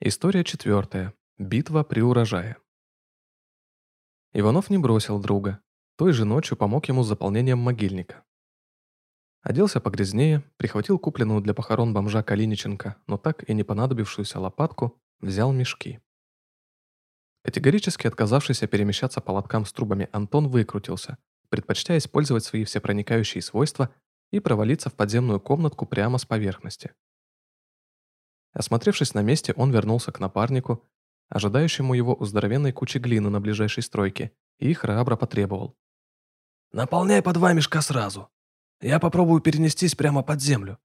История четвертая. Битва при урожае. Иванов не бросил друга. Той же ночью помог ему с заполнением могильника. Оделся погрязнее, прихватил купленную для похорон бомжа Калиниченко, но так и не понадобившуюся лопатку, взял мешки. Категорически отказавшийся перемещаться по лоткам с трубами Антон выкрутился, предпочтя использовать свои всепроникающие свойства и провалиться в подземную комнатку прямо с поверхности. Осмотревшись на месте, он вернулся к напарнику, ожидающему его у здоровенной кучи глины на ближайшей стройке, и храбро потребовал. «Наполняй по два мешка сразу. Я попробую перенестись прямо под землю.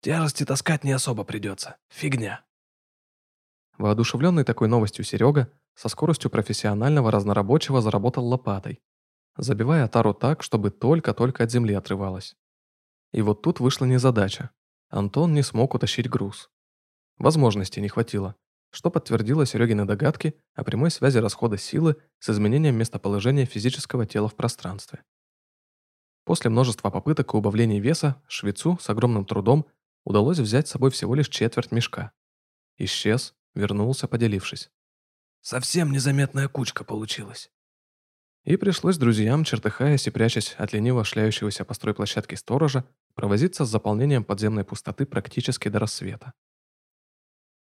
Тяжести таскать не особо придется. Фигня». Воодушевленный такой новостью Серега со скоростью профессионального разнорабочего заработал лопатой, забивая тару так, чтобы только-только от земли отрывалась. И вот тут вышла незадача. Антон не смог утащить груз. Возможности не хватило, что подтвердило Серегины догадки о прямой связи расхода силы с изменением местоположения физического тела в пространстве. После множества попыток и убавления веса швецу с огромным трудом удалось взять с собой всего лишь четверть мешка. Исчез, вернулся, поделившись. «Совсем незаметная кучка получилась». И пришлось друзьям, чертыхаясь и прячась от лениво шляющегося по стройплощадке сторожа, провозиться с заполнением подземной пустоты практически до рассвета.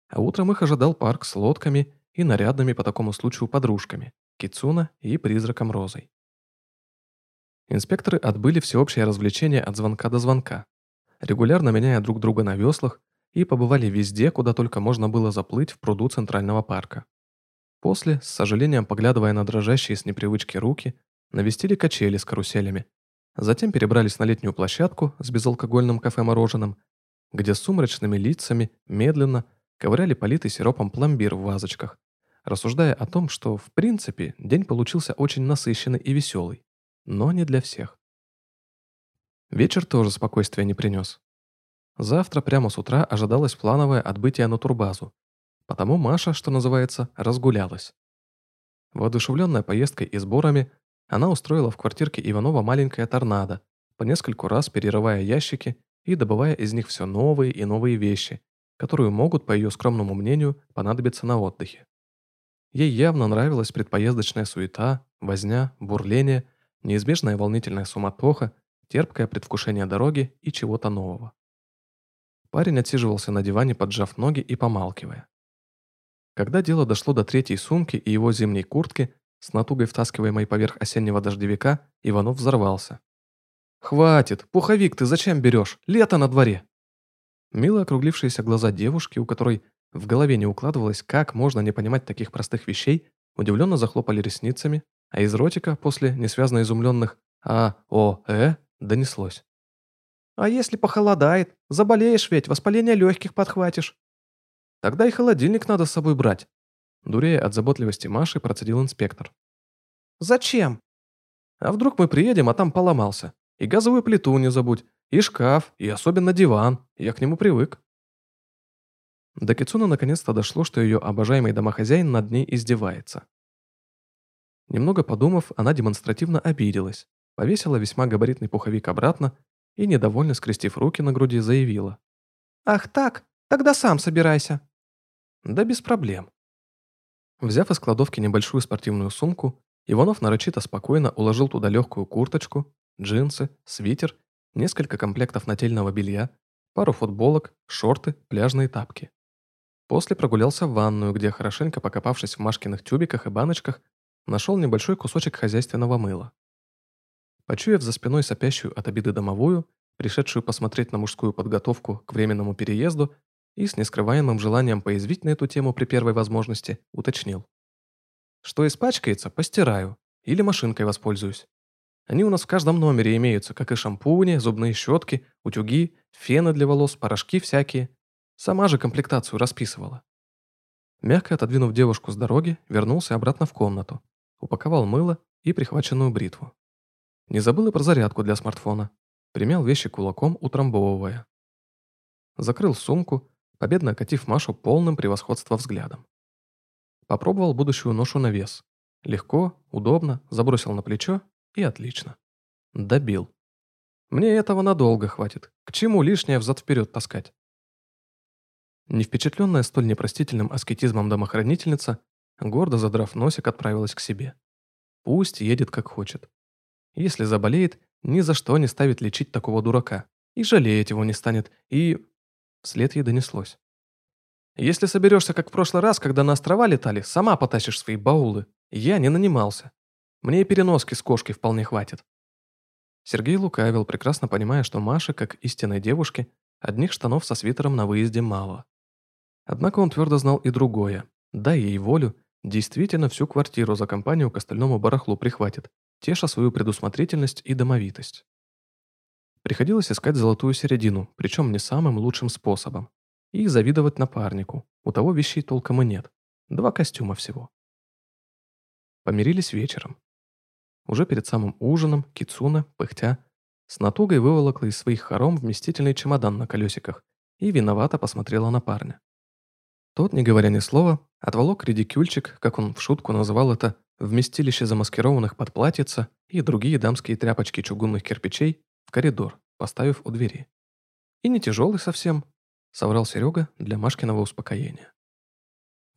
А утром их ожидал парк с лодками и нарядными по такому случаю подружками – Кицуна и призраком Розой. Инспекторы отбыли всеобщее развлечение от звонка до звонка, регулярно меняя друг друга на веслах и побывали везде, куда только можно было заплыть в пруду Центрального парка. После, с сожалением поглядывая на дрожащие с непривычки руки, навестили качели с каруселями. Затем перебрались на летнюю площадку с безалкогольным кафе-мороженым, где с сумрачными лицами медленно ковыряли политый сиропом пломбир в вазочках, рассуждая о том, что, в принципе, день получился очень насыщенный и веселый, но не для всех. Вечер тоже спокойствия не принес. Завтра прямо с утра ожидалось плановое отбытие на турбазу, потому Маша, что называется, разгулялась. Воодушевленная поездкой и сборами, она устроила в квартирке Иванова маленькое торнадо, по нескольку раз перерывая ящики и добывая из них все новые и новые вещи, которую могут, по ее скромному мнению, понадобиться на отдыхе. Ей явно нравилась предпоездочная суета, возня, бурление, неизбежная волнительная суматоха, терпкое предвкушение дороги и чего-то нового. Парень отсиживался на диване, поджав ноги и помалкивая. Когда дело дошло до третьей сумки и его зимней куртки, с натугой втаскиваемой поверх осеннего дождевика, Иванов взорвался. «Хватит! Пуховик ты зачем берешь? Лето на дворе!» Мило округлившиеся глаза девушки, у которой в голове не укладывалось, как можно не понимать таких простых вещей, удивленно захлопали ресницами, а из ротика после несвязно изумленных «А, О, Э» донеслось. «А если похолодает? Заболеешь ведь, воспаление легких подхватишь». «Тогда и холодильник надо с собой брать», Дурея от заботливости Маши, процедил инспектор. «Зачем?» «А вдруг мы приедем, а там поломался? И газовую плиту не забудь, и шкаф, и особенно диван. Я к нему привык. До Кицуна наконец-то дошло, что ее обожаемый домохозяин над ней издевается. Немного подумав, она демонстративно обиделась, повесила весьма габаритный пуховик обратно и, недовольно скрестив руки на груди, заявила. «Ах так? Тогда сам собирайся». «Да без проблем». Взяв из кладовки небольшую спортивную сумку, Иванов нарочито спокойно уложил туда легкую курточку, джинсы, свитер несколько комплектов нательного белья, пару футболок, шорты, пляжные тапки. После прогулялся в ванную, где, хорошенько покопавшись в Машкиных тюбиках и баночках, нашел небольшой кусочек хозяйственного мыла. Почуяв за спиной сопящую от обиды домовую, пришедшую посмотреть на мужскую подготовку к временному переезду и с нескрываемым желанием поязвить на эту тему при первой возможности, уточнил. Что испачкается, постираю или машинкой воспользуюсь. Они у нас в каждом номере имеются, как и шампуни, зубные щетки, утюги, фены для волос, порошки всякие. Сама же комплектацию расписывала. Мягко отодвинув девушку с дороги, вернулся обратно в комнату, упаковал мыло и прихваченную бритву. Не забыл и про зарядку для смартфона. Примял вещи кулаком, утрамбовывая. Закрыл сумку, победно окатив Машу полным превосходства взглядом. Попробовал будущую ношу на вес. Легко, удобно, забросил на плечо и отлично. Добил. Мне этого надолго хватит. К чему лишнее взад-вперед таскать? Не впечатленная столь непростительным аскетизмом домохранительница, гордо задрав носик, отправилась к себе. Пусть едет как хочет. Если заболеет, ни за что не ставит лечить такого дурака. И жалеет его не станет, и... Вслед ей донеслось. Если соберешься, как в прошлый раз, когда на острова летали, сама потащишь свои баулы. Я не нанимался. Мне и переноски с кошкой вполне хватит. Сергей лукавил, прекрасно понимая, что Маше, как истинной девушке, одних штанов со свитером на выезде мало. Однако он твердо знал и другое. Дай ей волю, действительно всю квартиру за компанию к остальному барахлу прихватит, теша свою предусмотрительность и домовитость. Приходилось искать золотую середину, причем не самым лучшим способом и завидовать напарнику. У того вещей толком и нет. Два костюма всего. Помирились вечером. Уже перед самым ужином Кицуна, пыхтя, с натугой выволокла из своих хором вместительный чемодан на колесиках и виновато посмотрела на парня. Тот, не говоря ни слова, отволок редикюльчик, как он в шутку называл это, вместилище замаскированных под платьица и другие дамские тряпочки чугунных кирпичей в коридор, поставив у двери. И не тяжелый совсем, — соврал Серега для Машкиного успокоения.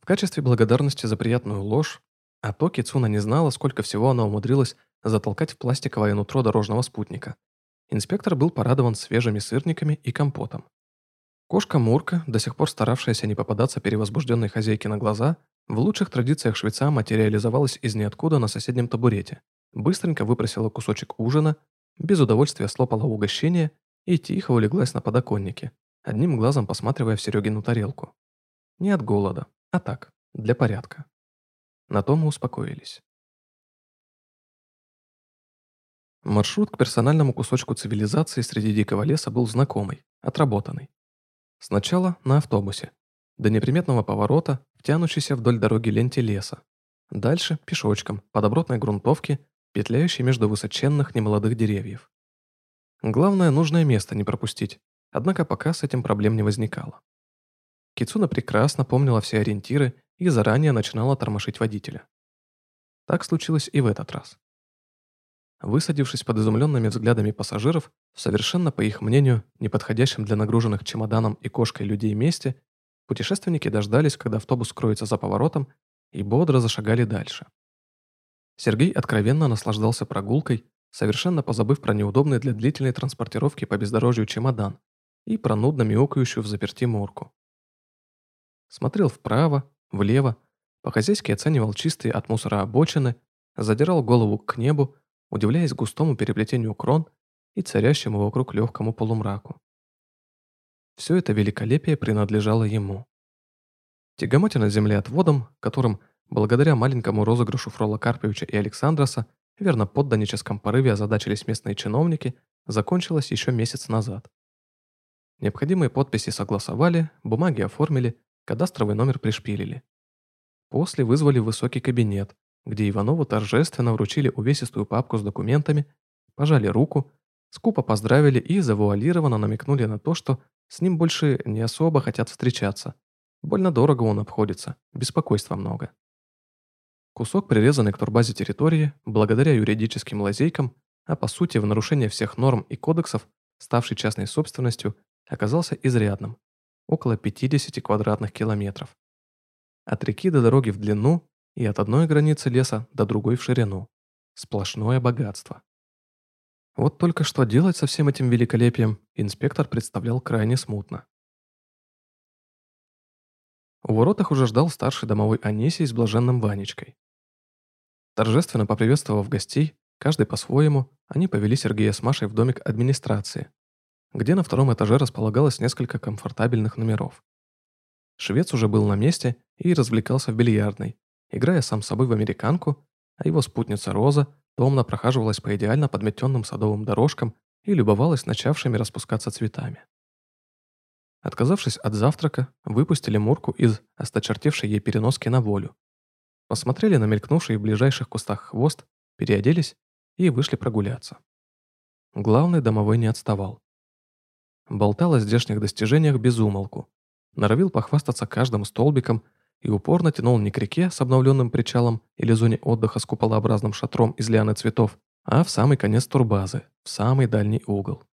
В качестве благодарности за приятную ложь, а то Кицуна не знала, сколько всего она умудрилась затолкать в пластиковое нутро дорожного спутника. Инспектор был порадован свежими сырниками и компотом. Кошка Мурка, до сих пор старавшаяся не попадаться перевозбужденной хозяйке на глаза, в лучших традициях швеца материализовалась из ниоткуда на соседнем табурете, быстренько выпросила кусочек ужина, без удовольствия слопала угощение и тихо улеглась на подоконнике, одним глазом посматривая в Серегину тарелку. Не от голода, а так, для порядка. На том мы успокоились. Маршрут к персональному кусочку цивилизации среди дикого леса был знакомый, отработанный. Сначала на автобусе, до неприметного поворота, втянущейся вдоль дороги ленте леса. Дальше пешочком, по добротной грунтовке, петляющей между высоченных немолодых деревьев. Главное, нужное место не пропустить, Однако пока с этим проблем не возникало. Кицуна прекрасно помнила все ориентиры и заранее начинала тормошить водителя. Так случилось и в этот раз. Высадившись под изумленными взглядами пассажиров, в совершенно, по их мнению, неподходящем для нагруженных чемоданом и кошкой людей месте, путешественники дождались, когда автобус скроется за поворотом, и бодро зашагали дальше. Сергей откровенно наслаждался прогулкой, совершенно позабыв про неудобный для длительной транспортировки по бездорожью чемодан, и про нудно мяукающую в заперти морку. Смотрел вправо, влево, по-хозяйски оценивал чистые от мусора обочины, задирал голову к небу, удивляясь густому переплетению крон и царящему вокруг легкому полумраку. Все это великолепие принадлежало ему. Тягомотя на земле отводом, которым, благодаря маленькому розыгрышу Фрола Карповича и Александраса, верно подданическом порыве озадачились местные чиновники, закончилось еще месяц назад. Необходимые подписи согласовали, бумаги оформили, кадастровый номер пришпилили. После вызвали в высокий кабинет, где Иванову торжественно вручили увесистую папку с документами, пожали руку, скупо поздравили и завуалированно намекнули на то, что с ним больше не особо хотят встречаться. Больно дорого он обходится, беспокойства много. Кусок, прирезанный к турбазе территории, благодаря юридическим лазейкам, а по сути в нарушение всех норм и кодексов, ставший частной собственностью, оказался изрядным, около 50 квадратных километров. От реки до дороги в длину и от одной границы леса до другой в ширину. Сплошное богатство. Вот только что делать со всем этим великолепием инспектор представлял крайне смутно. У воротах уже ждал старший домовой Анисий с блаженным Ванечкой. Торжественно поприветствовав гостей, каждый по-своему, они повели Сергея с Машей в домик администрации, где на втором этаже располагалось несколько комфортабельных номеров. Швец уже был на месте и развлекался в бильярдной, играя сам с собой в американку, а его спутница Роза томно прохаживалась по идеально подметенным садовым дорожкам и любовалась начавшими распускаться цветами. Отказавшись от завтрака, выпустили Мурку из осточертевшей ей переноски на волю. Посмотрели на мелькнувший в ближайших кустах хвост, переоделись и вышли прогуляться. Главный домовой не отставал. Болтал о здешних достижениях без умолку. Норовил похвастаться каждым столбиком и упорно тянул не к реке с обновленным причалом или зоне отдыха с куполообразным шатром из лианы цветов, а в самый конец турбазы, в самый дальний угол.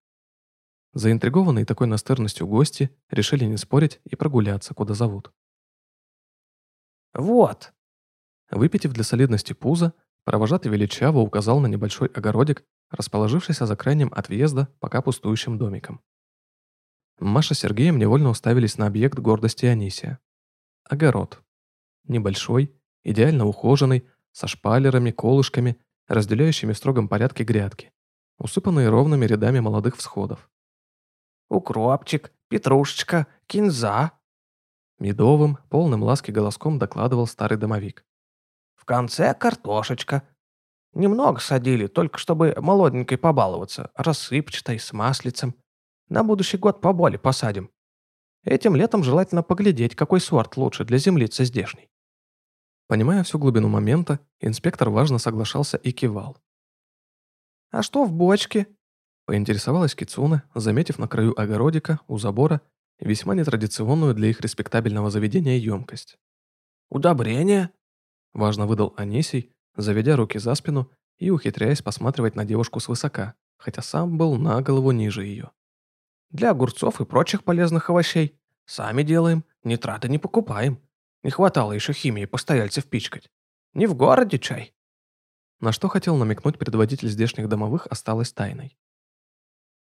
Заинтригованные такой настырностью гости решили не спорить и прогуляться, куда зовут. «Вот!» Выпитив для солидности пузо, провожатый величаво указал на небольшой огородик, расположившийся за крайним от въезда пока пустующим домиком. Маша с Сергеем невольно уставились на объект гордости Анисия. Огород. Небольшой, идеально ухоженный, со шпалерами, колышками, разделяющими в строгом порядке грядки, усыпанные ровными рядами молодых всходов. «Укропчик, петрушечка, кинза!» Медовым, полным ласки голоском докладывал старый домовик. «В конце картошечка. Немного садили, только чтобы молоденькой побаловаться, рассыпчатой, с маслицем. На будущий год поболе посадим. Этим летом желательно поглядеть, какой сорт лучше для землицы здешней. Понимая всю глубину момента, инспектор важно соглашался и кивал. «А что в бочке?» Поинтересовалась Кицуна, заметив на краю огородика, у забора, весьма нетрадиционную для их респектабельного заведения емкость. «Удобрение?» Важно выдал Анисий, заведя руки за спину и ухитряясь посматривать на девушку свысока, хотя сам был на голову ниже ее. «Для огурцов и прочих полезных овощей. Сами делаем, нитраты не покупаем. Не хватало еще химии постояльцев пичкать. Не в городе чай. На что хотел намекнуть предводитель здешних домовых осталось тайной.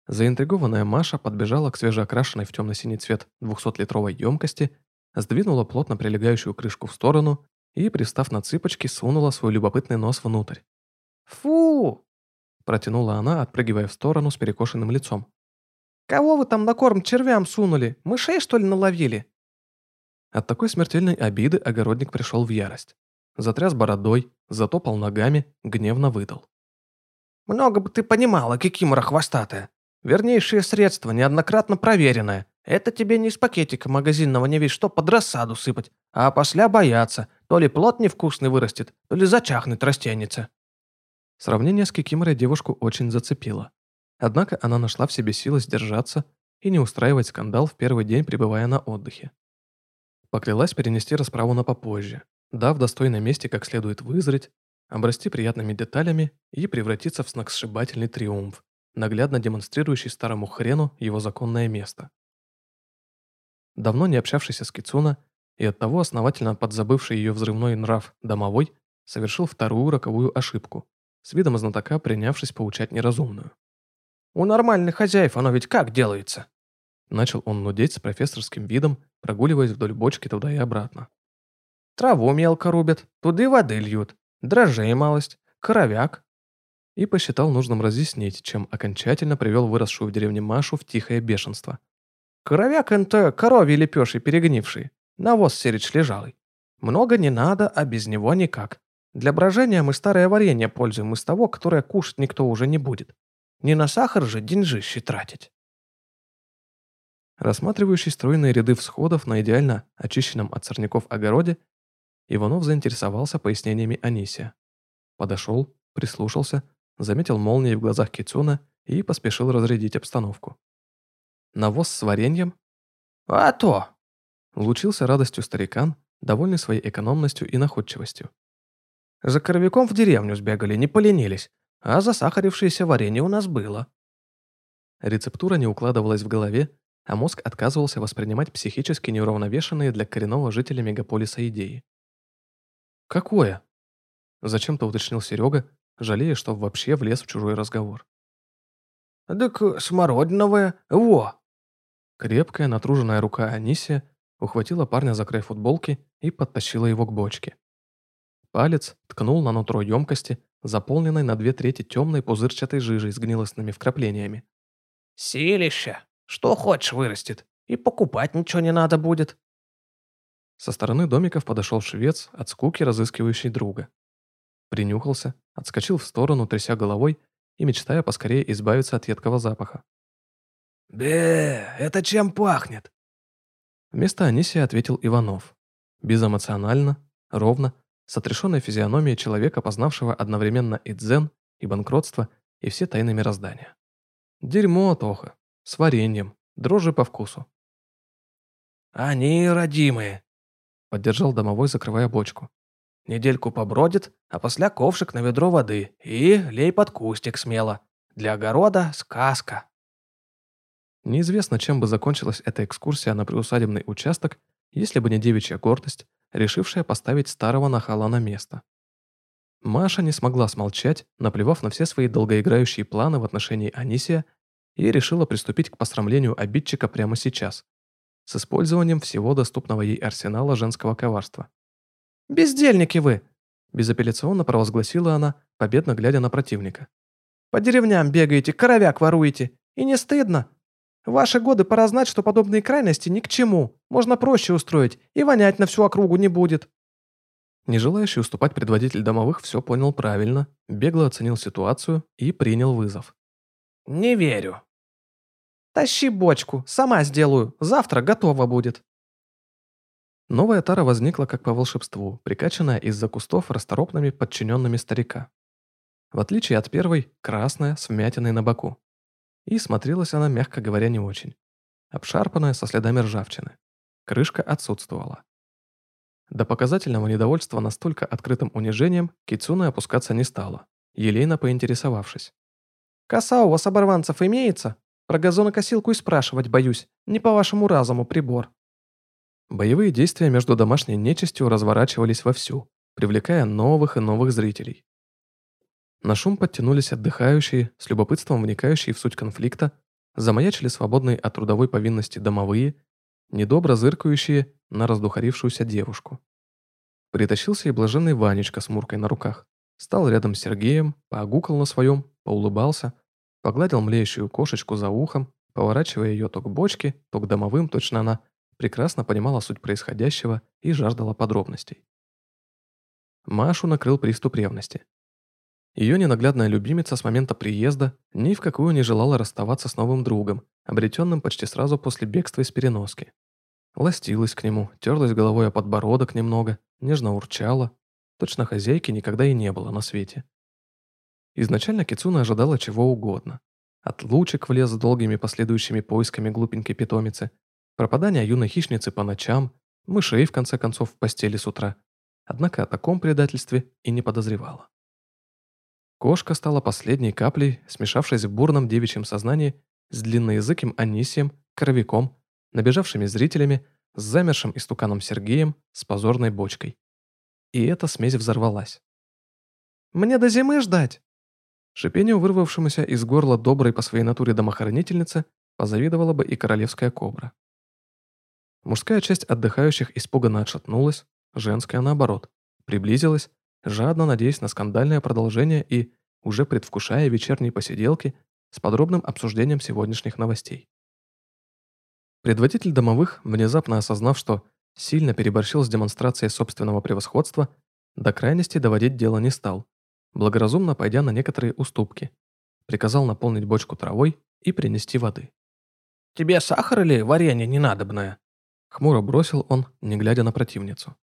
Заинтригованная Маша подбежала к свежеокрашенной в темно-синий цвет 200-литровой емкости, сдвинула плотно прилегающую крышку в сторону и, пристав на цыпочки, сунула свой любопытный нос внутрь. «Фу!» – протянула она, отпрыгивая в сторону с перекошенным лицом. «Кого вы там на корм червям сунули? Мышей, что ли, наловили?» От такой смертельной обиды огородник пришел в ярость. Затряс бородой, затопал ногами, гневно выдал. «Много бы ты понимала, кикимора хвостатая. Вернейшее средство, неоднократно проверенное. Это тебе не из пакетика магазинного не весь что под рассаду сыпать, а после бояться, то ли плод невкусный вырастет, то ли зачахнет растеница». Сравнение с кикиморой девушку очень зацепило. Однако она нашла в себе силы сдержаться и не устраивать скандал в первый день, пребывая на отдыхе. Поклялась перенести расправу на попозже, дав достойном месте как следует вызреть, обрасти приятными деталями и превратиться в сногсшибательный триумф, наглядно демонстрирующий старому хрену его законное место. Давно не общавшийся с Кицуна и оттого основательно подзабывший ее взрывной нрав домовой совершил вторую роковую ошибку, с видом знатока принявшись поучать неразумную. «У нормальных хозяев оно ведь как делается?» Начал он нудеть с профессорским видом, прогуливаясь вдоль бочки туда и обратно. Траву мелко рубят, туды воды льют, дрожжей малость, коровяк. И посчитал нужным разъяснить, чем окончательно привел выросшую в деревне Машу в тихое бешенство. Коровяк это коровий лепеший перегнивший, навоз серечь лежалый. Много не надо, а без него никак. Для брожения мы старое варенье пользуем из того, которое кушать никто уже не будет. Не на сахар же деньжище тратить. Рассматривающий стройные ряды всходов на идеально очищенном от сорняков огороде, Иванов заинтересовался пояснениями Анисия. Подошел, прислушался, заметил молнии в глазах Кицуна и поспешил разрядить обстановку. Навоз с вареньем? А то! Лучился радостью старикан, довольный своей экономностью и находчивостью. За коровиком в деревню сбегали, не поленились, а засахарившееся варенье у нас было. Рецептура не укладывалась в голове, а мозг отказывался воспринимать психически неуравновешенные для коренного жителя мегаполиса идеи. «Какое?» – зачем-то уточнил Серега, жалея, что вообще влез в чужой разговор. «Так смородиновое, во!» Крепкая, натруженная рука Анисия ухватила парня за край футболки и подтащила его к бочке. Палец ткнул на нутро емкости, заполненной на две трети темной пузырчатой жижей с гнилостными вкраплениями. «Силище!» Что хочешь вырастет. И покупать ничего не надо будет. Со стороны домиков подошел швец, от скуки разыскивающий друга. Принюхался, отскочил в сторону, тряся головой и мечтая поскорее избавиться от едкого запаха. «Бе, это чем пахнет?» Вместо Анисия ответил Иванов. Безэмоционально, ровно, с отрешенной физиономией человека, познавшего одновременно и дзен, и банкротство, и все тайны мироздания. Дерьмо, Тоха. С вареньем, дрожжи по вкусу. «Они родимые», — поддержал домовой, закрывая бочку. «Недельку побродит, а после ковшик на ведро воды и лей под кустик смело. Для огорода сказка». Неизвестно, чем бы закончилась эта экскурсия на приусадебный участок, если бы не девичья гордость, решившая поставить старого нахала на место. Маша не смогла смолчать, наплевав на все свои долгоиграющие планы в отношении Анисия, и решила приступить к посрамлению обидчика прямо сейчас, с использованием всего доступного ей арсенала женского коварства. «Бездельники вы!» – безапелляционно провозгласила она, победно глядя на противника. «По деревням бегаете, коровяк воруете. И не стыдно? Ваши годы пора знать, что подобные крайности ни к чему. Можно проще устроить, и вонять на всю округу не будет». Не желающий уступать предводитель домовых все понял правильно, бегло оценил ситуацию и принял вызов. «Не верю». «Тащи бочку, сама сделаю, завтра готово будет». Новая тара возникла как по волшебству, прикачанная из-за кустов расторопными подчиненными старика. В отличие от первой, красная, с вмятиной на боку. И смотрелась она, мягко говоря, не очень. Обшарпанная, со следами ржавчины. Крышка отсутствовала. До показательного недовольства настолько открытым унижением Кицуна опускаться не стала, елейно поинтересовавшись. «Коса у вас, оборванцев, имеется? Про газонокосилку и спрашивать боюсь. Не по вашему разуму прибор». Боевые действия между домашней нечистью разворачивались вовсю, привлекая новых и новых зрителей. На шум подтянулись отдыхающие, с любопытством вникающие в суть конфликта, замаячили свободные от трудовой повинности домовые, недобро зыркающие на раздухарившуюся девушку. Притащился и блаженный Ванечка с Муркой на руках. Стал рядом с Сергеем, поогукал на своем, поулыбался, погладил млеющую кошечку за ухом, поворачивая ее то к бочке, то к домовым, точно она прекрасно понимала суть происходящего и жаждала подробностей. Машу накрыл приступ ревности. Ее ненаглядная любимица с момента приезда ни в какую не желала расставаться с новым другом, обретенным почти сразу после бегства из переноски. Ластилась к нему, терлась головой о подбородок немного, нежно урчала. Точно хозяйки никогда и не было на свете. Изначально Кицуна ожидала чего угодно. От лучек в лес с долгими последующими поисками глупенькой питомицы, пропадания юной хищницы по ночам, мышей, в конце концов, в постели с утра. Однако о таком предательстве и не подозревала. Кошка стала последней каплей, смешавшись в бурном девичьем сознании с длинноязыким Анисием, Коровиком, набежавшими зрителями, с замершим истуканом Сергеем, с позорной бочкой. И эта смесь взорвалась. «Мне до зимы ждать!» Шипению, вырвавшемуся из горла доброй по своей натуре домохранительницы, позавидовала бы и королевская кобра. Мужская часть отдыхающих испуганно отшатнулась, женская, наоборот, приблизилась, жадно надеясь на скандальное продолжение и, уже предвкушая вечерние посиделки, с подробным обсуждением сегодняшних новостей. Предводитель домовых, внезапно осознав, что сильно переборщил с демонстрацией собственного превосходства, до крайности доводить дело не стал, благоразумно пойдя на некоторые уступки. Приказал наполнить бочку травой и принести воды. «Тебе сахар или варенье ненадобное?» Хмуро бросил он, не глядя на противницу.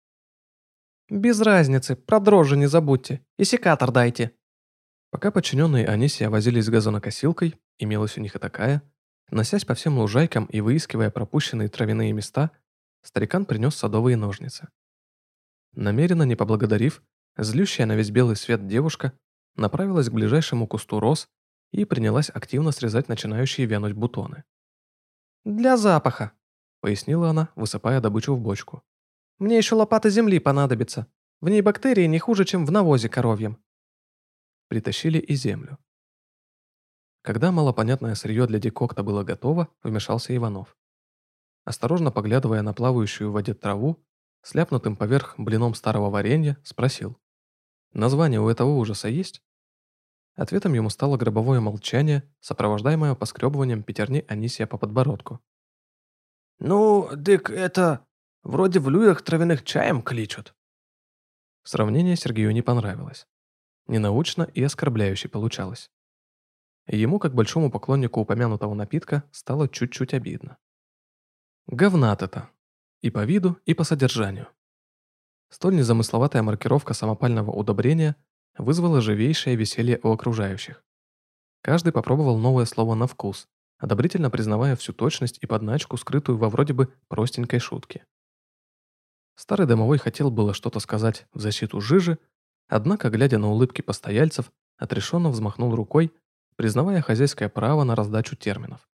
«Без разницы, про дрожжи не забудьте, и секатор дайте». Пока подчиненные Анисия возились с газонокосилкой, имелась у них и такая, носясь по всем лужайкам и выискивая пропущенные травяные места, старикан принес садовые ножницы. Намеренно не поблагодарив, злющая на весь белый свет девушка направилась к ближайшему кусту роз и принялась активно срезать начинающие вянуть бутоны. «Для запаха», — пояснила она, высыпая добычу в бочку. Мне еще лопата земли понадобится. В ней бактерии не хуже, чем в навозе коровьем». Притащили и землю. Когда малопонятное сырье для декокта было готово, вмешался Иванов. Осторожно поглядывая на плавающую в воде траву, сляпнутым поверх блином старого варенья, спросил. «Название у этого ужаса есть?» Ответом ему стало гробовое молчание, сопровождаемое поскребыванием пятерни Анисия по подбородку. «Ну, дык, это...» Вроде в люях травяных чаем кличут». Сравнение Сергею не понравилось. Ненаучно и оскорбляюще получалось. Ему, как большому поклоннику упомянутого напитка, стало чуть-чуть обидно. Говнат это. И по виду, и по содержанию. Столь незамысловатая маркировка самопального удобрения вызвала живейшее веселье у окружающих. Каждый попробовал новое слово на вкус, одобрительно признавая всю точность и подначку, скрытую во вроде бы простенькой шутке. Старый домовой хотел было что-то сказать в защиту Жижи, однако, глядя на улыбки постояльцев, отрешенно взмахнул рукой, признавая хозяйское право на раздачу терминов.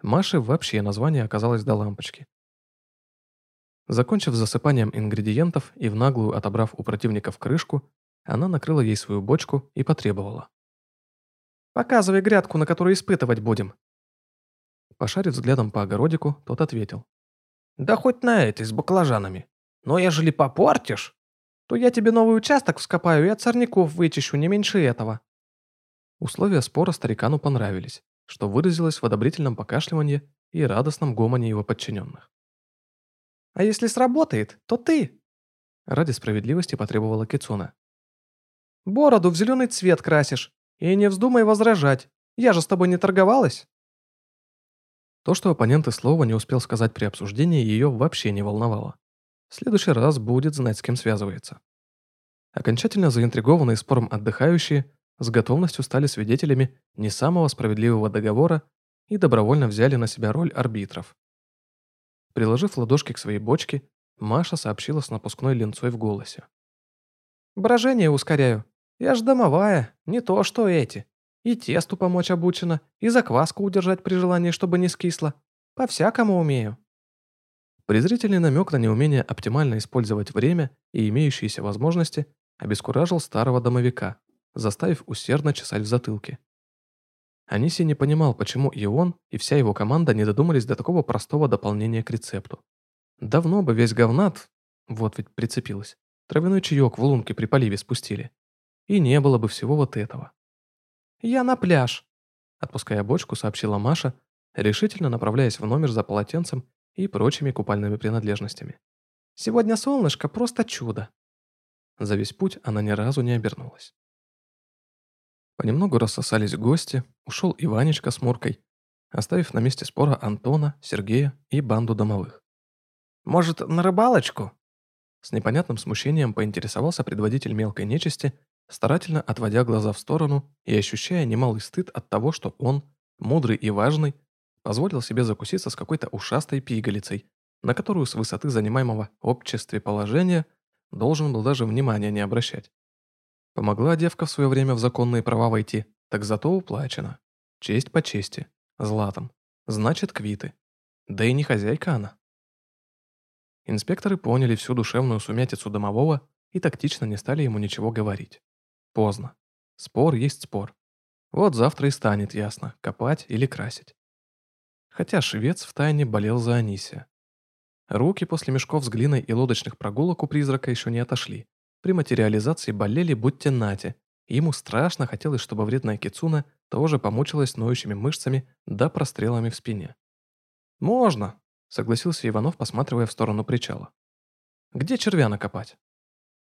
Маше вообще название оказалось до лампочки. Закончив засыпанием ингредиентов и в наглую отобрав у противников крышку, она накрыла ей свою бочку и потребовала. «Показывай грядку, на которой испытывать будем». Пошарив взглядом по огородику, тот ответил. «Да хоть на этой, с баклажанами. Но ежели попортишь, то я тебе новый участок вскопаю и от сорняков вычищу не меньше этого». Условия спора старикану понравились, что выразилось в одобрительном покашливании и радостном гомоне его подчиненных. «А если сработает, то ты!» Ради справедливости потребовала Кицуна. «Бороду в зеленый цвет красишь, и не вздумай возражать, я же с тобой не торговалась!» То, что оппонент и слова не успел сказать при обсуждении, ее вообще не волновало. В следующий раз будет знать, с кем связывается. Окончательно заинтригованные спором отдыхающие с готовностью стали свидетелями не самого справедливого договора и добровольно взяли на себя роль арбитров. Приложив ладошки к своей бочке, Маша сообщила с напускной ленцой в голосе. «Брожение ускоряю. Я ж домовая, не то что эти. И тесту помочь обучена, и закваску удержать при желании, чтобы не скисло. По-всякому умею». Презрительный намек на неумение оптимально использовать время и имеющиеся возможности обескуражил старого домовика, заставив усердно чесать в затылке. Аниси не понимал, почему и он, и вся его команда не додумались до такого простого дополнения к рецепту. Давно бы весь говнат, вот ведь прицепилась, травяной чаек в лунке при поливе спустили. И не было бы всего вот этого. «Я на пляж», — отпуская бочку, сообщила Маша, решительно направляясь в номер за полотенцем и прочими купальными принадлежностями. «Сегодня солнышко просто чудо». За весь путь она ни разу не обернулась. Понемногу рассосались гости, ушел Иванечка с Муркой, оставив на месте спора Антона, Сергея и банду домовых. «Может, на рыбалочку?» С непонятным смущением поинтересовался предводитель мелкой нечисти, старательно отводя глаза в сторону и ощущая немалый стыд от того, что он, мудрый и важный, позволил себе закуситься с какой-то ушастой пигалицей, на которую с высоты занимаемого обществе положения должен был даже внимания не обращать. Помогла девка в свое время в законные права войти, так зато уплачена. Честь по чести. Златом. Значит, квиты. Да и не хозяйка она. Инспекторы поняли всю душевную сумятицу домового и тактично не стали ему ничего говорить. Поздно. Спор есть спор. Вот завтра и станет ясно, копать или красить. Хотя швец втайне болел за Анисия. Руки после мешков с глиной и лодочных прогулок у призрака еще не отошли. При материализации болели будьте нати. Ему страшно хотелось, чтобы вредная кицуна тоже помучилась ноющими мышцами да прострелами в спине. «Можно», — согласился Иванов, посматривая в сторону причала. «Где червя накопать?»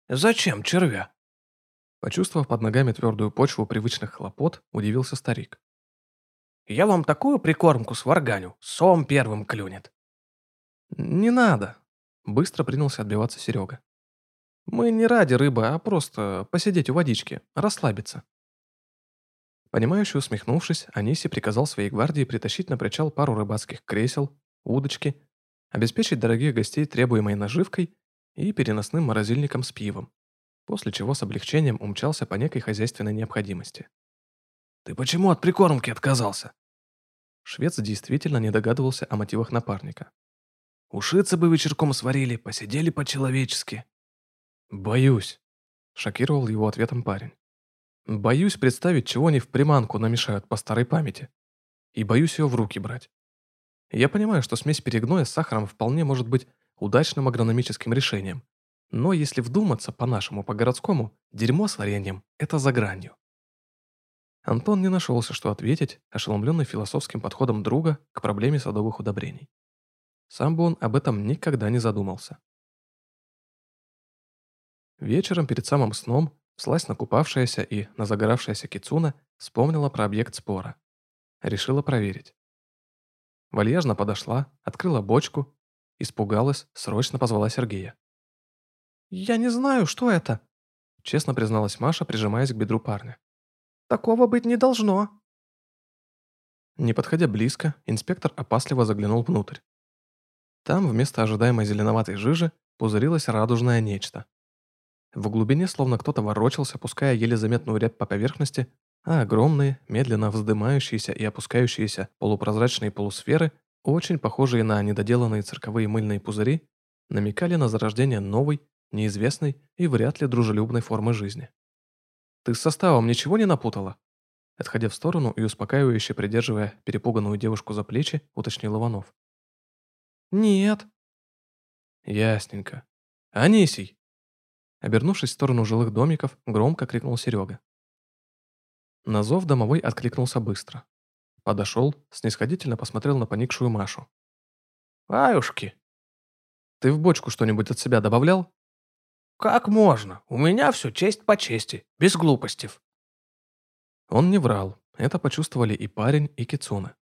«Зачем червя?» Почувствовав под ногами твердую почву привычных хлопот, удивился старик. «Я вам такую прикормку сварганю, сом первым клюнет». «Не надо», — быстро принялся отбиваться Серега. Мы не ради рыбы, а просто посидеть у водички, расслабиться. Понимающе усмехнувшись, Аниси приказал своей гвардии притащить на причал пару рыбацких кресел, удочки, обеспечить дорогих гостей требуемой наживкой и переносным морозильником с пивом, после чего с облегчением умчался по некой хозяйственной необходимости. «Ты почему от прикормки отказался?» Швец действительно не догадывался о мотивах напарника. «Ушиться бы вечерком сварили, посидели по-человечески». «Боюсь», — шокировал его ответом парень. «Боюсь представить, чего они в приманку намешают по старой памяти. И боюсь ее в руки брать. Я понимаю, что смесь перегноя с сахаром вполне может быть удачным агрономическим решением. Но если вдуматься по-нашему, по-городскому, дерьмо с вареньем – это за гранью». Антон не нашелся, что ответить, ошеломленный философским подходом друга к проблеме садовых удобрений. Сам бы он об этом никогда не задумался. Вечером перед самым сном слазь накупавшаяся и назагоравшаяся Кицуна вспомнила про объект спора. Решила проверить. Вальяжно подошла, открыла бочку, испугалась, срочно позвала Сергея. «Я не знаю, что это», — честно призналась Маша, прижимаясь к бедру парня. «Такого быть не должно». Не подходя близко, инспектор опасливо заглянул внутрь. Там вместо ожидаемой зеленоватой жижи пузырилось радужное нечто. В глубине словно кто-то ворочался, пуская еле заметную рябь по поверхности, а огромные, медленно вздымающиеся и опускающиеся полупрозрачные полусферы, очень похожие на недоделанные цирковые мыльные пузыри, намекали на зарождение новой, неизвестной и вряд ли дружелюбной формы жизни. «Ты с составом ничего не напутала?» Отходя в сторону и успокаивающе придерживая перепуганную девушку за плечи, уточнил Иванов. «Нет». «Ясненько. Анисий!» Обернувшись в сторону жилых домиков, громко крикнул Серега. На зов домовой откликнулся быстро. Подошел, снисходительно посмотрел на поникшую Машу. «Аюшки!» «Ты в бочку что-нибудь от себя добавлял?» «Как можно? У меня все честь по чести, без глупостей». Он не врал, это почувствовали и парень, и Кицуна.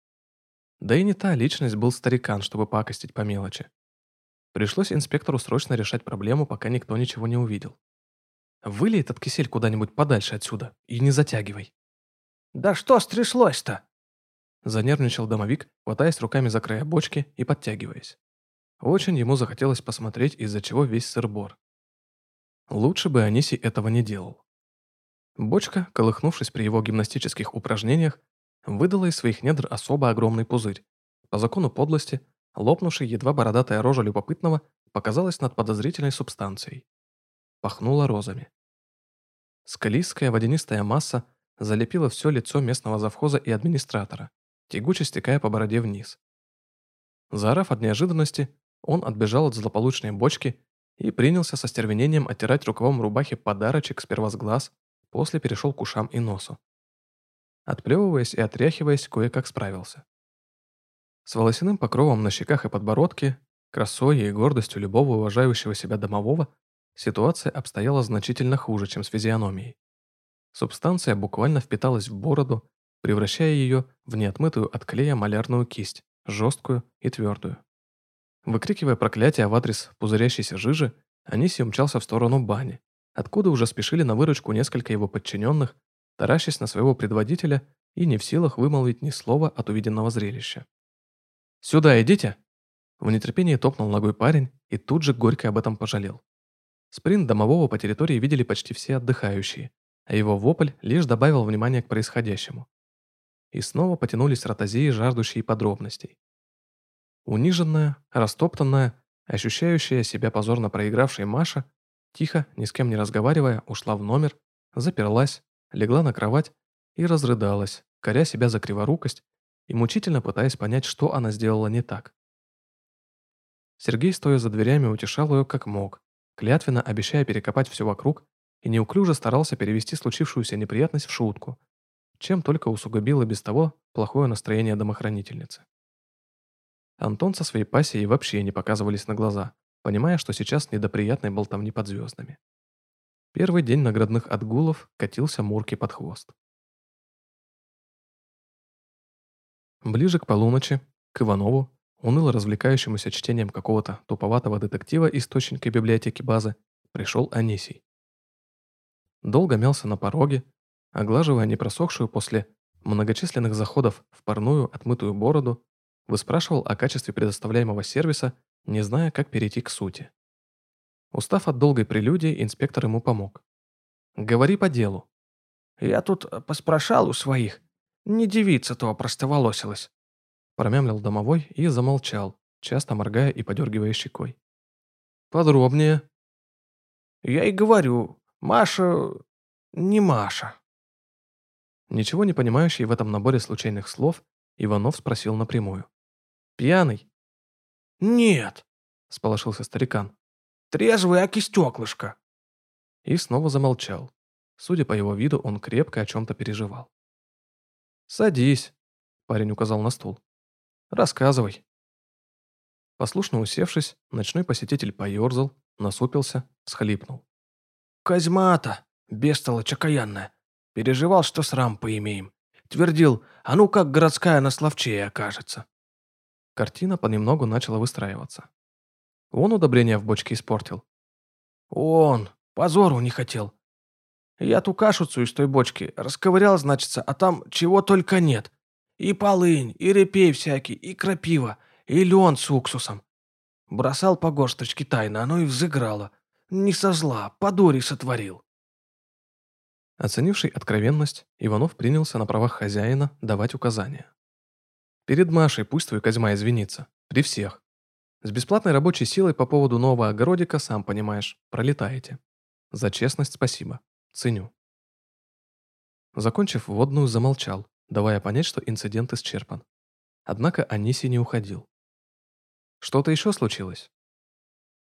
Да и не та личность был старикан, чтобы пакостить по мелочи. Пришлось инспектору срочно решать проблему, пока никто ничего не увидел. Вылей этот кисель куда-нибудь подальше отсюда и не затягивай. «Да что стряслось-то?» Занервничал домовик, хватаясь руками за края бочки и подтягиваясь. Очень ему захотелось посмотреть, из-за чего весь сыр-бор. Лучше бы Анисий этого не делал. Бочка, колыхнувшись при его гимнастических упражнениях, выдала из своих недр особо огромный пузырь. По закону подлости, лопнувшая едва бородатая рожа любопытного показалась над подозрительной субстанцией. Пахнула розами. Скалистская водянистая масса залепила все лицо местного завхоза и администратора, тягуче стекая по бороде вниз. Заорав от неожиданности, он отбежал от злополучной бочки и принялся со стервенением оттирать рукавом рубахи подарочек сперва с глаз, после перешел к ушам и носу. Отплевываясь и отряхиваясь, кое-как справился. С волосяным покровом на щеках и подбородке, красой и гордостью любого уважающего себя домового, ситуация обстояла значительно хуже, чем с физиономией. Субстанция буквально впиталась в бороду, превращая ее в неотмытую от клея малярную кисть, жесткую и твердую. Выкрикивая проклятие в адрес пузырящейся жижи, Аниси умчался в сторону бани, откуда уже спешили на выручку несколько его подчиненных, таращась на своего предводителя и не в силах вымолвить ни слова от увиденного зрелища. «Сюда идите!» В нетерпении топнул ногой парень и тут же горько об этом пожалел. Спринт домового по территории видели почти все отдыхающие, а его вопль лишь добавил внимания к происходящему. И снова потянулись ротозеи, жаждущие подробностей. Униженная, растоптанная, ощущающая себя позорно проигравшей Маша, тихо, ни с кем не разговаривая, ушла в номер, заперлась, легла на кровать и разрыдалась, коря себя за криворукость и мучительно пытаясь понять, что она сделала не так. Сергей, стоя за дверями, утешал ее как мог, клятвенно обещая перекопать все вокруг и неуклюже старался перевести случившуюся неприятность в шутку, чем только усугубило без того плохое настроение домохранительницы. Антон со своей пассией вообще не показывались на глаза, понимая, что сейчас не до приятной болтовни под звездами. Первый день наградных отгулов катился Мурки под хвост. Ближе к полуночи, к Иванову, уныло развлекающемуся чтением какого-то туповатого детектива источника библиотеки базы, пришел Анисий. Долго мялся на пороге, оглаживая непросохшую после многочисленных заходов в парную отмытую бороду, выспрашивал о качестве предоставляемого сервиса, не зная, как перейти к сути. Устав от долгой прелюдии, инспектор ему помог. «Говори по делу». «Я тут поспрашал у своих. Не девица-то простоволосилась». Промямлил домовой и замолчал, часто моргая и подергивая щекой. «Подробнее». «Я и говорю, Маша... не Маша». Ничего не понимающий в этом наборе случайных слов, Иванов спросил напрямую. «Пьяный?» «Нет», — сполошился старикан. «Трезвый, аки стеклышко». И снова замолчал. Судя по его виду, он крепко о чем-то переживал. «Садись», — парень указал на стул. «Рассказывай». Послушно усевшись, ночной посетитель поерзал, насупился, схлипнул. Козьма-то, бестолочь окаянная, переживал, что срам поимеем. Твердил, а ну как городская на Славчее окажется. Картина понемногу начала выстраиваться. Он удобрение в бочке испортил. Он, позору не хотел. Я ту кашицу из той бочки расковырял, значится, а там чего только нет. И полынь, и репей всякий, и крапива, и лен с уксусом. Бросал по горсточке тайно, оно и взыграло. Не со зла, по дури сотворил. Оценивший откровенность, Иванов принялся на правах хозяина давать указания. «Перед Машей пусть твой Козьма извинится. При всех. С бесплатной рабочей силой по поводу нового огородика, сам понимаешь, пролетаете. За честность спасибо. Ценю». Закончив вводную, замолчал, давая понять, что инцидент исчерпан. Однако Аниси не уходил. «Что-то еще случилось?»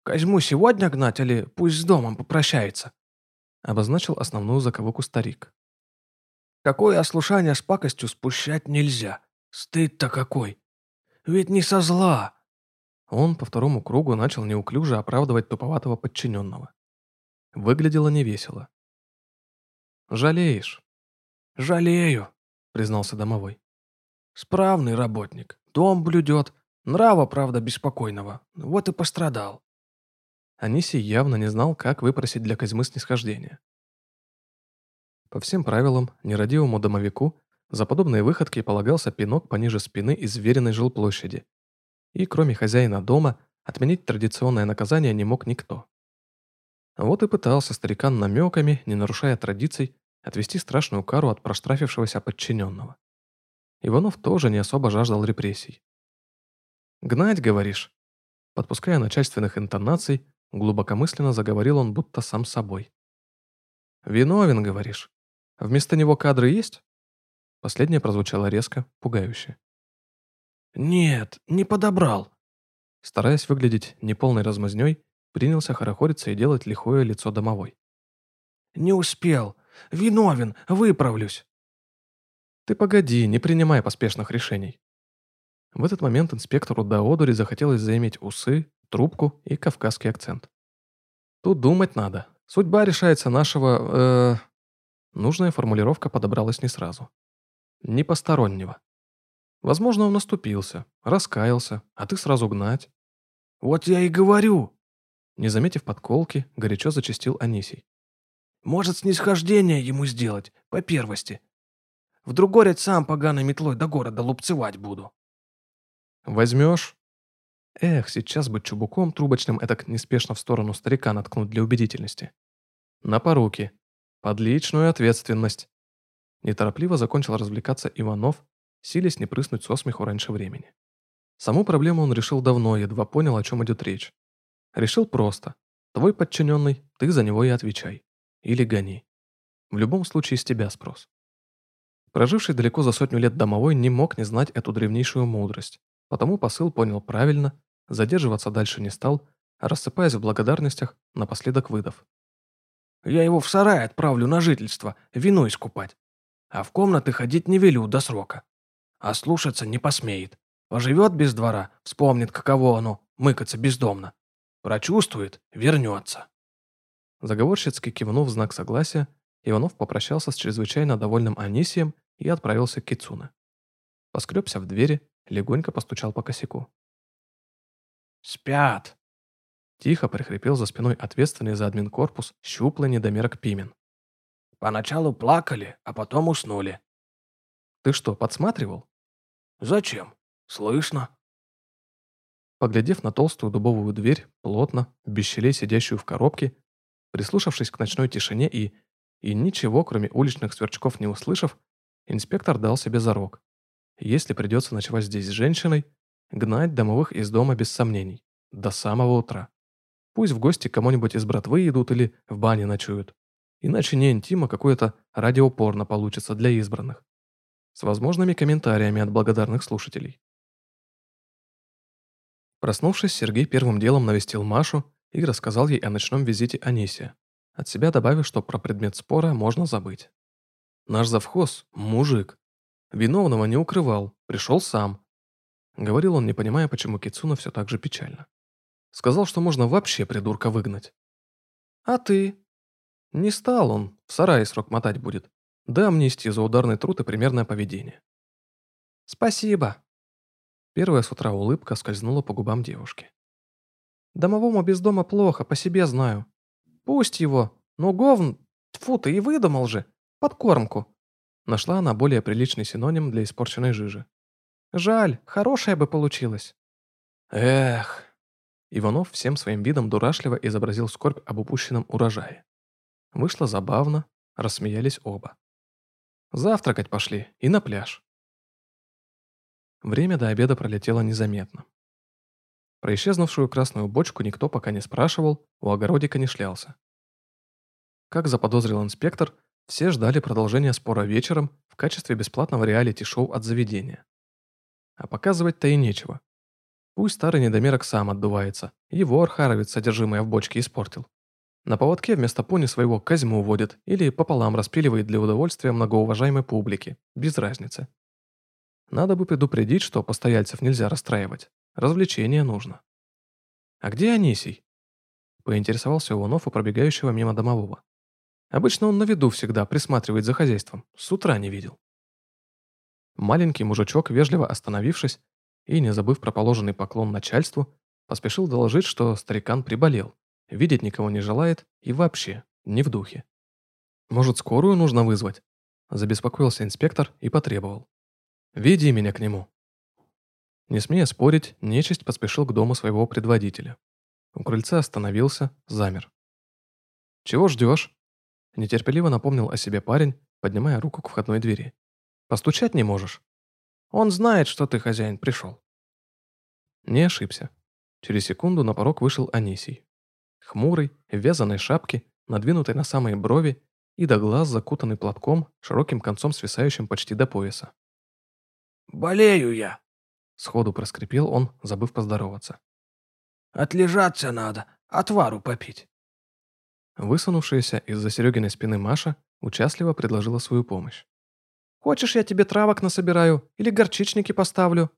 «Козьму сегодня гнать или пусть с домом попрощается?» Обозначил основную заковыку старик. «Какое ослушание с пакостью спущать нельзя. Стыд-то какой! Ведь не со зла!» Он по второму кругу начал неуклюже оправдывать туповатого подчиненного. Выглядело невесело. «Жалеешь?» «Жалею», — признался домовой. «Справный работник, дом блюдет, нрава, правда, беспокойного, вот и пострадал». Анисий явно не знал, как выпросить для Козьмы снисхождения. По всем правилам, нерадивому домовику за подобные выходки полагался пинок пониже спины из веренной жилплощади. И кроме хозяина дома, отменить традиционное наказание не мог никто. Вот и пытался старикан намеками, не нарушая традиций, отвести страшную кару от проштрафившегося подчиненного. Иванов тоже не особо жаждал репрессий. «Гнать, говоришь?» Подпуская начальственных интонаций, глубокомысленно заговорил он будто сам собой. «Виновен, говоришь? Вместо него кадры есть?» Последнее прозвучало резко, пугающе. «Нет, не подобрал». Стараясь выглядеть неполной размазнёй, принялся хорохориться и делать лихое лицо домовой. «Не успел. Виновен, выправлюсь». «Ты погоди, не принимай поспешных решений». В этот момент инспектору Даодури захотелось заиметь усы, трубку и кавказский акцент. «Тут думать надо. Судьба решается нашего... Э, Нужная формулировка подобралась не сразу. Не постороннего. Возможно, он наступился, раскаялся, а ты сразу гнать. «Вот я и говорю!» Не заметив подколки, горячо зачастил Анисий. Может, снисхождение ему сделать, по первости. В другой ряд сам поганой метлой до города лупцевать буду. Возьмешь? Эх, сейчас бы чубуком трубочным этак неспешно в сторону старика наткнуть для убедительности. На поруки. Под личную ответственность. Неторопливо закончил развлекаться Иванов, силясь не прыснуть со смеху раньше времени. Саму проблему он решил давно, едва понял, о чем идет речь. Решил просто. Твой подчиненный, ты за него и отвечай. Или гони. В любом случае с тебя спрос. Проживший далеко за сотню лет домовой не мог не знать эту древнейшую мудрость, потому посыл понял правильно, задерживаться дальше не стал, рассыпаясь в благодарностях, напоследок выдав. «Я его в сарай отправлю на жительство, вино искупать. А в комнаты ходить не велю до срока. А слушаться не посмеет. Поживет без двора, вспомнит, каково оно, мыкаться бездомно. Прочувствует, вернется». Заговорщицки кивнув в знак согласия, Иванов попрощался с чрезвычайно довольным Анисием и отправился к Кицуне. Поскребся в двери, легонько постучал по косяку. «Спят!» Тихо прихрипел за спиной ответственный за админкорпус щуплый недомерок Пимен. «Поначалу плакали, а потом уснули». «Ты что, подсматривал?» «Зачем? Слышно». Поглядев на толстую дубовую дверь, плотно, без щелей сидящую в коробке, Прислушавшись к ночной тишине и... и ничего, кроме уличных сверчков, не услышав, инспектор дал себе зарок. Если придется ночевать здесь с женщиной, гнать домовых из дома без сомнений. До самого утра. Пусть в гости кому-нибудь из братвы идут или в бане ночуют. Иначе не интима, какое-то радиопорно получится для избранных. С возможными комментариями от благодарных слушателей. Проснувшись, Сергей первым делом навестил Машу и рассказал ей о ночном визите Анисия, от себя добавив, что про предмет спора можно забыть. «Наш завхоз – мужик. Виновного не укрывал, пришел сам». Говорил он, не понимая, почему Кицуна все так же печально. Сказал, что можно вообще придурка выгнать. «А ты?» Не стал он, в сарае срок мотать будет. Да амнистии за ударный труд и примерное поведение. «Спасибо». Первая с утра улыбка скользнула по губам девушки. Домовому без дома плохо, по себе знаю. Пусть его, но говн, тьфу ты и выдумал же, подкормку. Нашла она более приличный синоним для испорченной жижи. Жаль, хорошая бы получилась. Эх. Иванов всем своим видом дурашливо изобразил скорбь об упущенном урожае. Вышло забавно, Рассмеялись оба. Завтракать пошли и на пляж. Время до обеда пролетело незаметно. Про исчезнувшую красную бочку никто пока не спрашивал, у огородика не шлялся. Как заподозрил инспектор, все ждали продолжения спора вечером в качестве бесплатного реалити-шоу от заведения. А показывать-то и нечего. Пусть старый недомерок сам отдувается, его архаровец содержимое в бочке испортил. На поводке вместо пони своего Козьму водит или пополам распиливает для удовольствия многоуважаемой публики, без разницы. Надо бы предупредить, что постояльцев нельзя расстраивать. Развлечение нужно. «А где Анисий?» Поинтересовался Иванов у пробегающего мимо домового. Обычно он на виду всегда присматривает за хозяйством. С утра не видел. Маленький мужичок, вежливо остановившись и, не забыв про положенный поклон начальству, поспешил доложить, что старикан приболел, видеть никого не желает и вообще не в духе. «Может, скорую нужно вызвать?» Забеспокоился инспектор и потребовал. «Веди меня к нему». Не смея спорить, нечисть поспешил к дому своего предводителя. У крыльца остановился, замер. «Чего ждешь?» Нетерпеливо напомнил о себе парень, поднимая руку к входной двери. «Постучать не можешь?» «Он знает, что ты, хозяин, пришел». Не ошибся. Через секунду на порог вышел Анисий. Хмурый, в вязаной шапке, надвинутой на самые брови и до глаз закутанный платком, широким концом свисающим почти до пояса. «Болею я», — сходу проскрипел он, забыв поздороваться. «Отлежаться надо, отвару попить». Высунувшаяся из-за Серегиной спины Маша участливо предложила свою помощь. «Хочешь, я тебе травок насобираю или горчичники поставлю?»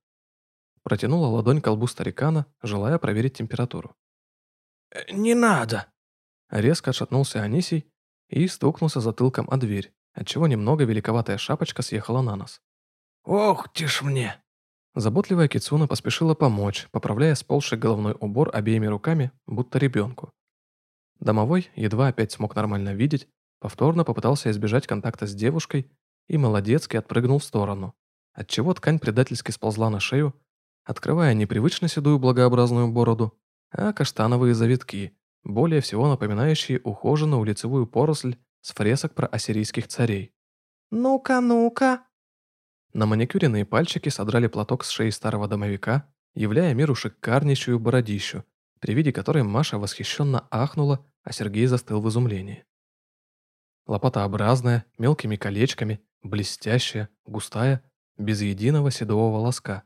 Протянула ладонь к колбу старикана, желая проверить температуру. «Э, «Не надо!» Резко отшатнулся Анисий и стукнулся затылком о дверь, отчего немного великоватая шапочка съехала на нос. «Ох ты ж мне!» Заботливая Кицуна поспешила помочь, поправляя сползший головной убор обеими руками, будто ребенку. Домовой едва опять смог нормально видеть, повторно попытался избежать контакта с девушкой и молодецки отпрыгнул в сторону, отчего ткань предательски сползла на шею, открывая непривычно седую благообразную бороду, а каштановые завитки, более всего напоминающие ухоженную лицевую поросль с фресок про ассирийских царей. «Ну-ка, ну-ка!» На маникюренные пальчики содрали платок с шеи старого домовика, являя миру шикарнейшую бородищу, при виде которой Маша восхищенно ахнула, а Сергей застыл в изумлении. Лопатообразная, мелкими колечками, блестящая, густая, без единого седого волоска,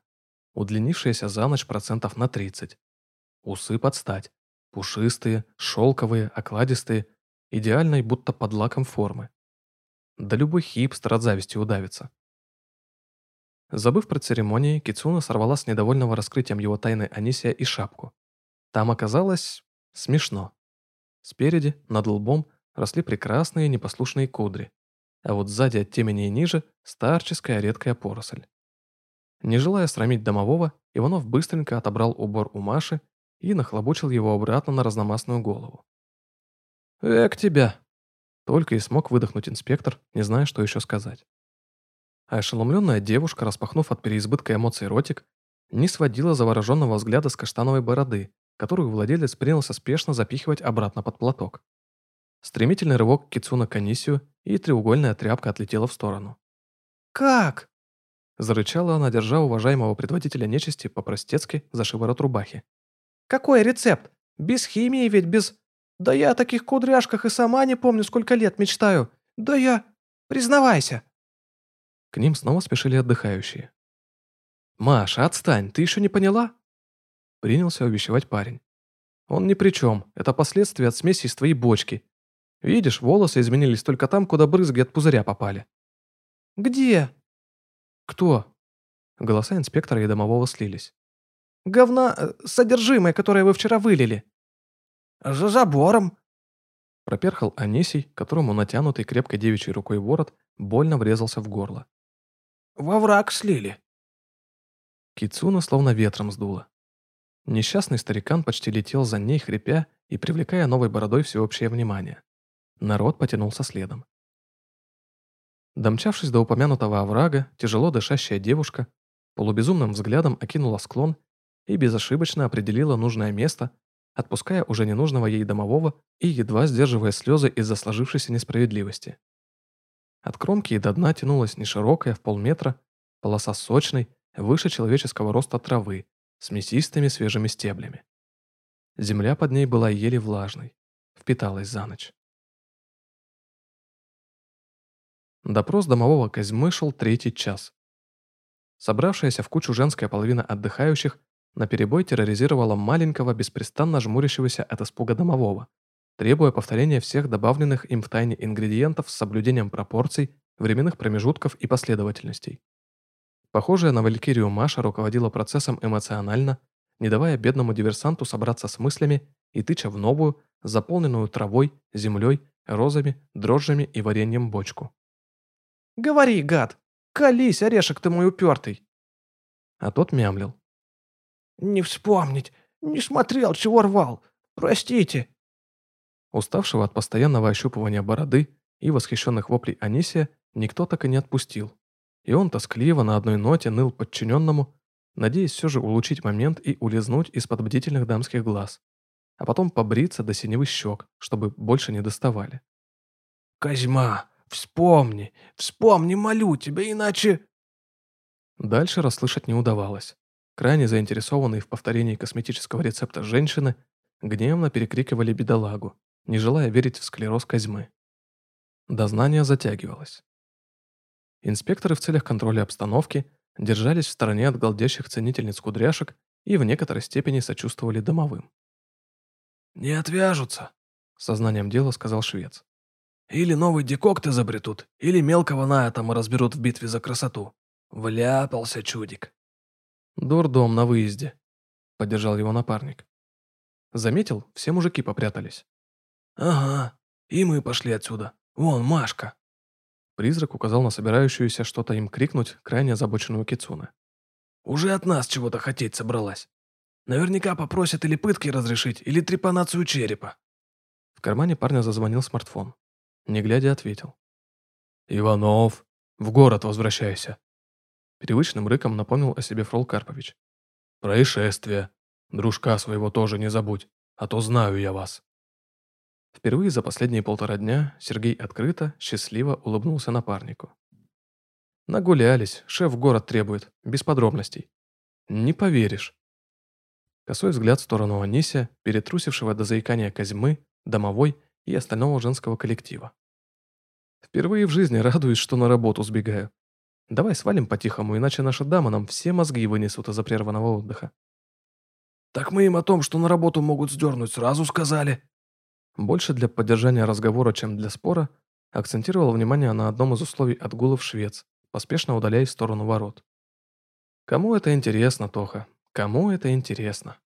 удлинившаяся за ночь процентов на 30. Усы под стать, пушистые, шелковые, окладистые, идеальной будто под лаком формы. Да любой хипстер от зависти удавится. Забыв про церемонии, Кицуна сорвала с недовольного раскрытием его тайны Анисия и шапку. Там оказалось смешно. Спереди, над лбом, росли прекрасные непослушные кудри, а вот сзади от темени и ниже – старческая редкая поросль. Не желая срамить домового, Иванов быстренько отобрал убор у Маши и нахлобучил его обратно на разномастную голову. «Эк тебя!» Только и смог выдохнуть инспектор, не зная, что еще сказать. А ошеломленная девушка, распахнув от переизбытка эмоций ротик, не сводила завороженного взгляда с каштановой бороды, которую владелец принялся спешно запихивать обратно под платок. Стремительный рывок Кицуна к Анисию, и треугольная тряпка отлетела в сторону. «Как?» Зарычала она, держа уважаемого предводителя нечисти по-простецки за шиворот рубахи. «Какой рецепт? Без химии ведь, без... Да я о таких кудряшках и сама не помню, сколько лет мечтаю. Да я... Признавайся!» К ним снова спешили отдыхающие. «Маша, отстань, ты еще не поняла?» Принялся увещевать парень. «Он ни при чем, это последствия от смеси из твоей бочки. Видишь, волосы изменились только там, куда брызги от пузыря попали». «Где?» «Кто?» Голоса инспектора и домового слились. «Говна, э, содержимое, которое вы вчера вылили». «За забором», Проперхал Анисий, которому натянутый крепкой девичьей рукой ворот больно врезался в горло. «Во враг слили». Кицуна словно ветром сдуло. Несчастный старикан почти летел за ней, хрипя и привлекая новой бородой всеобщее внимание. Народ потянулся следом. Домчавшись до упомянутого оврага, тяжело дышащая девушка полубезумным взглядом окинула склон и безошибочно определила нужное место, отпуская уже ненужного ей домового и едва сдерживая слезы из-за сложившейся несправедливости. От кромки и до дна тянулась неширокая, в полметра, полоса сочной, выше человеческого роста травы, с мясистыми свежими стеблями. Земля под ней была еле влажной, впиталась за ночь. Допрос домового Козьмы шел третий час. Собравшаяся в кучу женская половина отдыхающих наперебой терроризировала маленького, беспрестанно жмурящегося от испуга домового, требуя повторения всех добавленных им в тайне ингредиентов с соблюдением пропорций, временных промежутков и последовательностей. Похожая на Валькирию Маша руководила процессом эмоционально, не давая бедному диверсанту собраться с мыслями и тыча в новую, заполненную травой, землей, розами, дрожжами и вареньем бочку. «Говори, гад! Колись, орешек ты мой упертый!» А тот мямлил. «Не вспомнить, не смотрел, чего рвал. Простите!» Уставшего от постоянного ощупывания бороды и восхищенных воплей Анисия никто так и не отпустил. И он тоскливо на одной ноте ныл подчиненному, надеясь все же улучшить момент и улизнуть из-под бдительных дамских глаз, а потом побриться до синевых щек, чтобы больше не доставали. «Козьма, вспомни, вспомни, молю тебя, иначе...» Дальше расслышать не удавалось. Крайне заинтересованные в повторении косметического рецепта женщины гневно перекрикивали бедолагу, не желая верить в склероз Козьмы. Дознание затягивалось. Инспекторы в целях контроля обстановки держались в стороне от голдящих ценительниц кудряшек и в некоторой степени сочувствовали домовым. «Не отвяжутся», — сознанием дела сказал швец. «Или новый декокт изобретут, или мелкого на этом разберут в битве за красоту. Вляпался чудик». «Дурдом на выезде», — поддержал его напарник. Заметил, все мужики попрятались. «Ага, и мы пошли отсюда. Вон, Машка». Призрак указал на собирающуюся что-то им крикнуть крайне озабоченную Кицуна. «Уже от нас чего-то хотеть собралась. Наверняка попросят или пытки разрешить, или трепанацию черепа». В кармане парня зазвонил смартфон. Не глядя, ответил. «Иванов, в город возвращайся». Привычным рыком напомнил о себе Фрол Карпович. «Происшествие. Дружка своего тоже не забудь, а то знаю я вас». Впервые за последние полтора дня Сергей открыто, счастливо улыбнулся напарнику. Нагулялись, шеф город требует, без подробностей. Не поверишь. Косой взгляд в сторону Анися, перетрусившего до заикания Козьмы, домовой и остального женского коллектива. Впервые в жизни радуюсь, что на работу сбегаю. Давай свалим по-тихому, иначе наша дама нам все мозги вынесут из-за прерванного отдыха. Так мы им о том, что на работу могут сдернуть, сразу сказали, больше для поддержания разговора, чем для спора, акцентировал внимание на одном из условий отгулов швец, поспешно удаляясь в сторону ворот. Кому это интересно, Тоха? Кому это интересно?